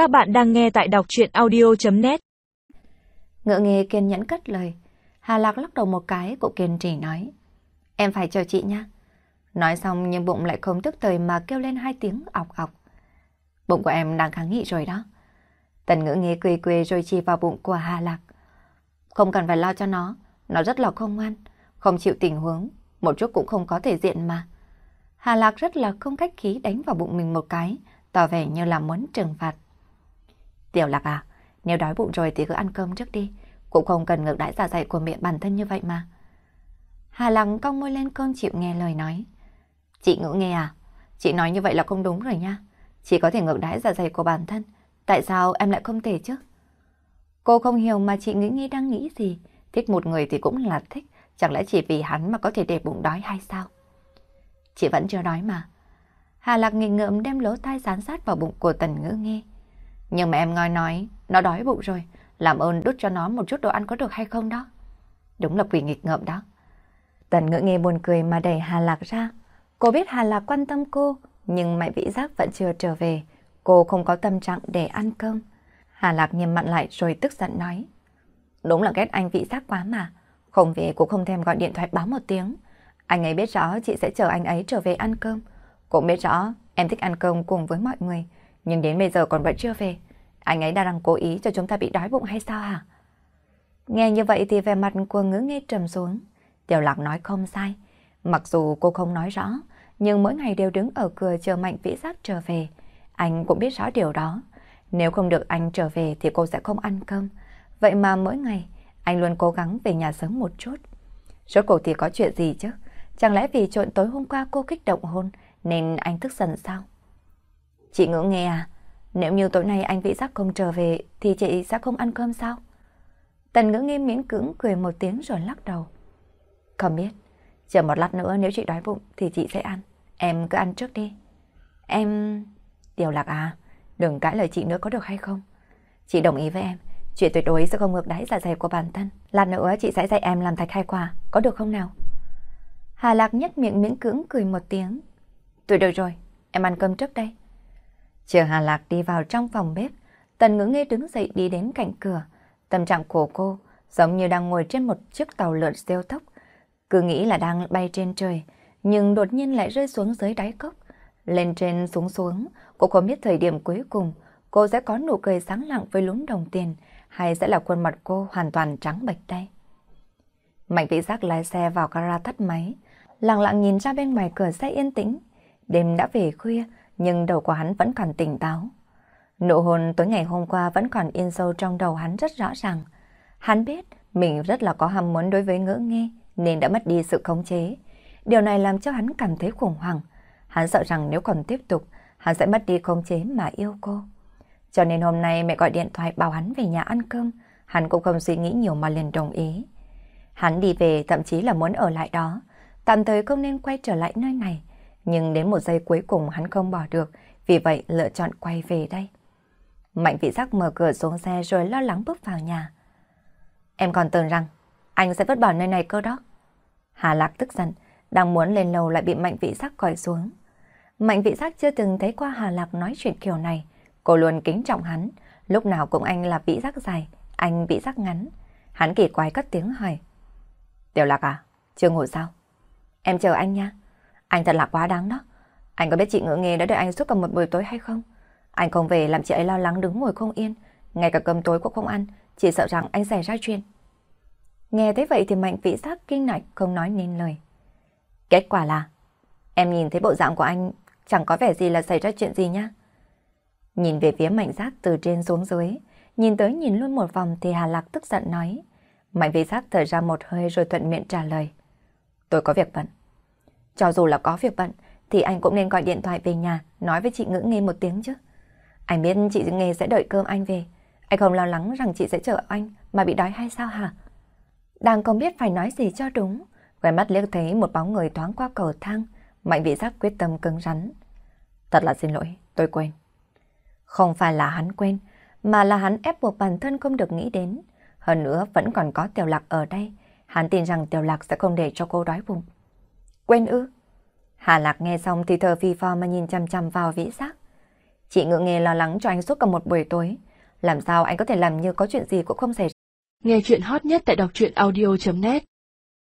Các bạn đang nghe tại đọc chuyện audio.net Ngựa nghề kiên nhẫn cất lời. Hà Lạc lắc đầu một cái, cụ kiên trì nói. Em phải chờ chị nha. Nói xong nhưng bụng lại không tức thời mà kêu lên hai tiếng ọc ọc. Bụng của em đang kháng nghị rồi đó. Tần ngữ nghề cười cười rồi chỉ vào bụng của Hà Lạc. Không cần phải lo cho nó, nó rất là không ngoan, không chịu tình huống, một chút cũng không có thể diện mà. Hà Lạc rất là không cách khí đánh vào bụng mình một cái, tỏ vẻ như là muốn trừng phạt. Tiểu Lạc à, nếu đói bụng rồi thì cứ ăn cơm trước đi, cũng không cần ngược đãi dạ dày của miệng bản thân như vậy mà. Hà Lăng cong môi lên cơn chịu nghe lời nói. Chị ngữ nghe à, chị nói như vậy là không đúng rồi nha. Chị có thể ngược đãi dạ dày của bản thân, tại sao em lại không thể chứ? Cô không hiểu mà chị nghĩ nghĩ đang nghĩ gì, thích một người thì cũng là thích, chẳng lẽ chỉ vì hắn mà có thể để bụng đói hay sao? Chị vẫn chưa đói mà. Hà Lạc nghịch ngợm đem lỗ tai dán sát vào bụng của Tần Ngữ nghe. Nhưng mà em ngoi nói, nó đói bụng rồi, làm ơn đút cho nó một chút đồ ăn có được hay không đó? Đúng là quỷ nghịch ngợm đó. Tần Ngữ nghe buồn cười mà đẩy Hà Lạc ra. Cô biết Hà Lạc quan tâm cô, nhưng mẹ vĩ giác vẫn chưa trở về. Cô không có tâm trạng để ăn cơm. Hà Lạc nghiêm mặn lại rồi tức giận nói. Đúng là ghét anh vị giác quá mà. Không về cũng không thèm gọi điện thoại báo một tiếng. Anh ấy biết rõ chị sẽ chờ anh ấy trở về ăn cơm. Cũng biết rõ em thích ăn cơm cùng với mọi người. Nhưng đến bây giờ còn vẫn chưa về. Anh ấy đang cố ý cho chúng ta bị đói bụng hay sao hả? Nghe như vậy thì vẻ mặt của ngữ nghe trầm xuống. Tiểu lạc nói không sai. Mặc dù cô không nói rõ, nhưng mỗi ngày đều đứng ở cửa chờ mạnh vĩ giác trở về. Anh cũng biết rõ điều đó. Nếu không được anh trở về thì cô sẽ không ăn cơm. Vậy mà mỗi ngày, anh luôn cố gắng về nhà sớm một chút. Rốt cuộc thì có chuyện gì chứ? Chẳng lẽ vì chuyện tối hôm qua cô kích động hôn nên anh tức giận sao? Chị ngưỡng nghe à, nếu như tối nay anh vị giác không trở về thì chị sẽ không ăn cơm sao? Tần ngữ nghe miễn cưỡng cười một tiếng rồi lắc đầu. Không biết, chờ một lát nữa nếu chị đói bụng thì chị sẽ ăn. Em cứ ăn trước đi. Em... Tiểu lạc à, đừng cãi lời chị nữa có được hay không? Chị đồng ý với em, chuyện tuyệt đối sẽ không ngược đáy dạ dày của bản thân. Lát nữa chị sẽ dạy em làm thạch khai quả, có được không nào? Hà Lạc nhất miệng miễn cưỡng cười một tiếng. Tuyệt được rồi, em ăn cơm trước đây. Chờ Hà Lạc đi vào trong phòng bếp, Tần ngữ nghe đứng dậy đi đến cạnh cửa. Tâm trạng của cô giống như đang ngồi trên một chiếc tàu lượn siêu tốc. Cứ nghĩ là đang bay trên trời, nhưng đột nhiên lại rơi xuống dưới đáy cốc. Lên trên xuống xuống, cô không biết thời điểm cuối cùng cô sẽ có nụ cười sáng lặng với lúng đồng tiền hay sẽ là khuôn mặt cô hoàn toàn trắng bệch đây. Mạnh vĩ giác lái xe vào gara tắt máy, lặng lặng nhìn ra bên ngoài cửa xe yên tĩnh. Đêm đã về khuya, nhưng đầu của hắn vẫn còn tỉnh táo. Nụ hôn tối ngày hôm qua vẫn còn in sâu trong đầu hắn rất rõ ràng. Hắn biết mình rất là có ham muốn đối với ngữ nghe nên đã mất đi sự khống chế. Điều này làm cho hắn cảm thấy khủng hoảng. Hắn sợ rằng nếu còn tiếp tục, hắn sẽ mất đi khống chế mà yêu cô. Cho nên hôm nay mẹ gọi điện thoại bảo hắn về nhà ăn cơm, hắn cũng không suy nghĩ nhiều mà liền đồng ý. Hắn đi về thậm chí là muốn ở lại đó, tạm thời không nên quay trở lại nơi này. Nhưng đến một giây cuối cùng hắn không bỏ được, vì vậy lựa chọn quay về đây. Mạnh vị giác mở cửa xuống xe rồi lo lắng bước vào nhà. Em còn tưởng rằng anh sẽ vứt bỏ nơi này cơ đó. Hà Lạc tức giận, đang muốn lên lầu lại bị Mạnh vị giác gọi xuống. Mạnh vị giác chưa từng thấy qua Hà Lạc nói chuyện kiểu này. Cô luôn kính trọng hắn, lúc nào cũng anh là vị giác dài, anh vị giác ngắn. Hắn kỳ quái cất tiếng hỏi. Tiểu Lạc à, chưa ngủ sao? Em chờ anh nha. Anh thật là quá đáng đó. Anh có biết chị ngỡ nghề đã đợi anh suốt cả một buổi tối hay không? Anh không về làm chị ấy lo lắng đứng ngồi không yên. Ngay cả cơm tối cũng không ăn, chỉ sợ rằng anh xảy ra chuyện. Nghe thấy vậy thì mạnh vĩ giác kinh ngạc không nói nên lời. Kết quả là, em nhìn thấy bộ dạng của anh chẳng có vẻ gì là xảy ra chuyện gì nhá. Nhìn về phía mạnh giác từ trên xuống dưới, nhìn tới nhìn luôn một vòng thì Hà Lạc tức giận nói. Mạnh vĩ giác thở ra một hơi rồi thuận miệng trả lời. Tôi có việc bận. Cho dù là có việc bận, thì anh cũng nên gọi điện thoại về nhà, nói với chị Ngữ Nghe một tiếng chứ. Anh biết chị Nghe sẽ đợi cơm anh về. Anh không lo lắng rằng chị sẽ chờ anh mà bị đói hay sao hả? Đang không biết phải nói gì cho đúng. Quay mắt liếc thấy một bóng người thoáng qua cầu thang. Mạnh vị giác quyết tâm cứng rắn. Thật là xin lỗi, tôi quên. Không phải là hắn quên, mà là hắn ép buộc bản thân không được nghĩ đến. Hơn nữa vẫn còn có tiểu lạc ở đây. Hắn tin rằng tiểu lạc sẽ không để cho cô đói bụng. Quên ư? Hà Lạc nghe xong thì thờ phi phò mà nhìn chăm chăm vào vĩ giác. Chị ngựa nghề lo lắng cho anh suốt cả một buổi tối. Làm sao anh có thể làm như có chuyện gì cũng không xảy ra. Nghe chuyện hot nhất tại đọc truyện audio.net